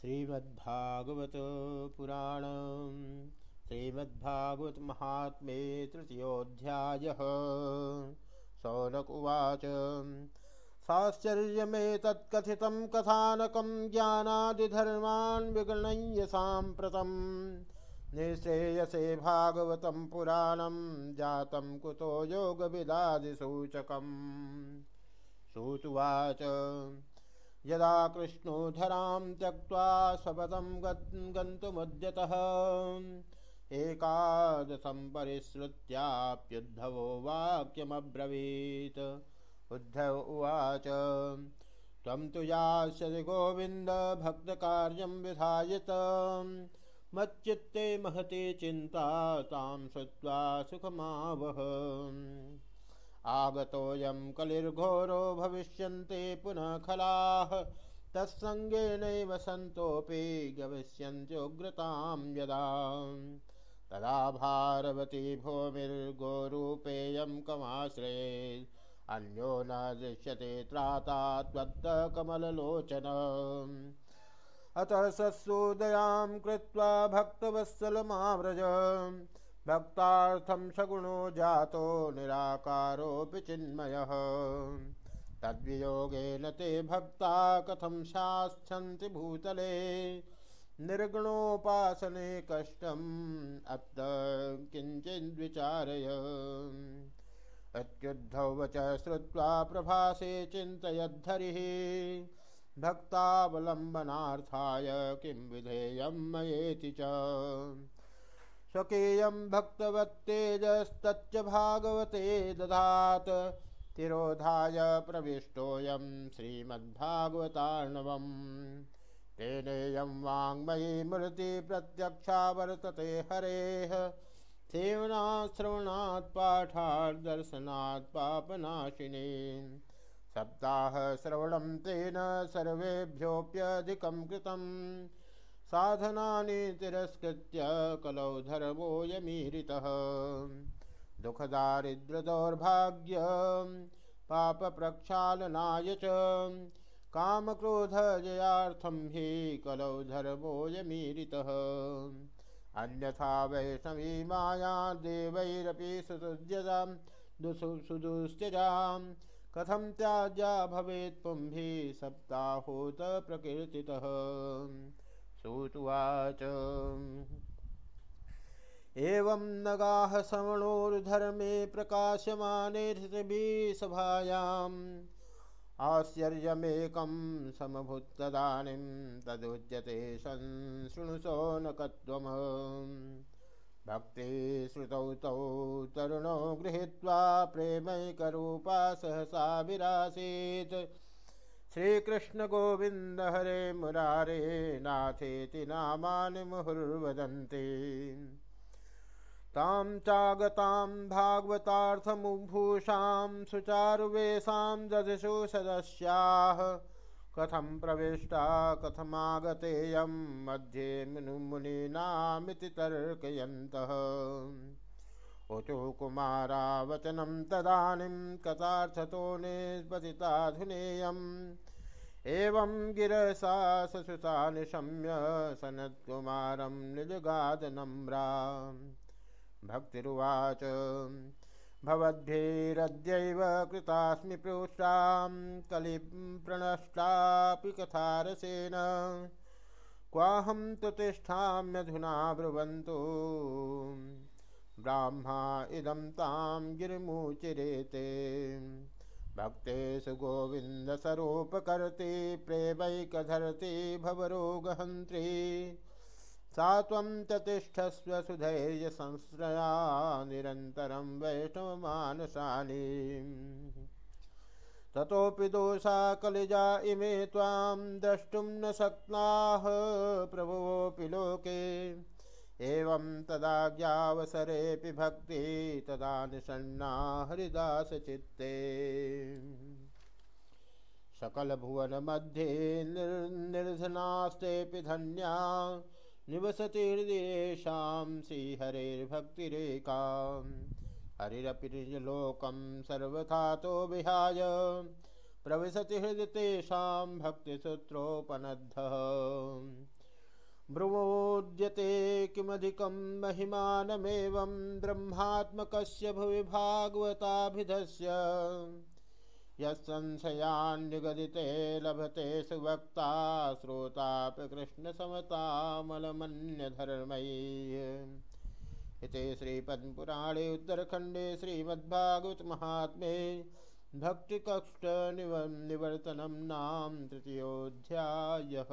श्रीमद्भागवत पुराण श्रीमद्भागवत महात्मे तृतीयोऽध्यायः। सौनक उवाच साश्चर्यमेतत्कथितं कथानकं ज्ञानादिधर्मान् विगणय्य साम्प्रतं निःश्रेयसे भागवतं पुराणं जातं कुतो योगविदादिसूचकम्। श्रुतुवाच यदा कृष्णोधरां त्यक्त्वा स्वपदं गन्तुमुद्यतः। एकादशं परिश्रुत्याप्युद्धवो वाक्यमब्रवीत्। उद्धव उवाच, त्वं तु यास्यसि गोविन्द, भक्तकार्यं विधायत। मच्चित्ते महती चिन्ता तां श्रुत्वा सुखमावह। आगतोऽयं कलिर्घोरो भविष्यन्ते पुनः खलाः। तत्सङ्गेनैव सन्तोऽपि गमिष्यन्त्युग्रतां यदा। तदा भारवती भूमिर्गोरूपेयं कमाश्रये। अन्यो न दृश्यते त्राता त्वत्तकमललोचन अतः सत्सुदयां कृत्वा भक्तवत्सलमाव्रज। भक्तार्थं सगुणो जातो निराकारोऽपि चिन्मयः। तद्वियोगेन ते भक्ता कथं शास्यन्ति भूतले। निर्गुणोपासने कष्टम् अत्र किञ्चिद्विचारय। अत्युद्धौ वच प्रभासे चिन्तयद्धरिः। भक्तावलम्बनार्थाय किं विधेयं मयेति च। स्वकीयं भक्तवत्तेजस्तच्च भागवते दधात् तिरोधाय प्रविष्टोऽयं श्रीमद्भागवतार्णवम्। तेनेयं मूर्ति प्रत्यक्षा वर्तते हरेः। सेवनात् श्रवणात् पाठात् दर्शनात् पापनाशिनी सप्ताहश्रवणं तेन सर्वेभ्योऽप्यधिकं कृतम्। साधनानि तिरस्कृत्य कलौ धर्मोऽयमीरितः दुःखदारिद्र्यदौर्भाग्य पापप्रक्षालनाय च, कामक्रोधजयार्थं हि कलौ धर्मोऽयमीरितः अन्यथा वैष्णवी माया देवैरपि सुसुज्यतां सुदुस्त्यजां, कथं त्याज्या भवेत् सप्ताहोत प्रकीर्तितः। सुतुवाच। एवं नगाः श्रवणोर्धर्मे प्रकाशमाने सभायाम् आश्चर्यमेकं समभूत्तदानीं तदुच्यते संशृणुशौनकत्वम् भक्तिश्रुतौ तौ तरुणो गृहीत्वा प्रेमैकरूपा सहसा विरासीत्। श्रीकृष्ण गोविंद हरे मुरारे नाथेति नामानि मुहुर्वदन्ति। तां चागतां भागवतार्थमुभूषां सुचारुवेशां ददिशु सदस्याः। कथं प्रविष्टा, कथमागतेयं मध्ये मुनिमुनीनामिति तर्कयन्तः। ऊचु कुमारा वचनं तदानीं कथार्थतो निष्पतिताधुनेयम् एवं गिरसा ससुता निशम्य सनत्कुमारं निजगादनम्रा भक्तिरुवाच, भवद्भिरद्यैव कृतास्मि पृष्टां कलिप्रणष्टापि कथारसेन। क्वाहं तु तिष्ठाम्यधुना ब्रुवन्तु। ब्राह्मा इदं तां गिरिमुचिरेते। भक्तेषु गोविन्दस्वरूपकर्ति, प्रेमैकधरति भवरोगहन्त्री। सा त्वं ततिष्ठस्व सुधैर्यसंश्रया निरन्तरं वैष्णवमानसानि ततोऽपि दोषा कलिजा इमे त्वां द्रष्टुं न शक्नाः प्रभुवोऽपि लोके। एवं तदाज्ञावसरेऽपि भक्ति तदा निषण्णा हरिदासचित्ते। सकलभुवनमध्ये निर्धनास्तेऽपि धन्या निवसति हृदयेषां श्रीहरेर्भक्तिरेका। हरिरपि निजलोकं सर्वथा तो विहाय प्रविशति हृदय तेषां भक्तिसूत्रोपनद्धः। ब्रुवोद्यते किमधिकं महिमानमेवं ब्रह्मात्मकस्य भुवि भागवताभिधस्य। लभते सुवक्ता, श्रोतापि कृष्णसमतामलमन्यधर्मैः। इति श्रीपद्मपुराणे उत्तरखण्डे श्रीमद्भागवत महात्मे भक्तिकष्ट निवर्तनं नाम तृतीयोऽध्यायः।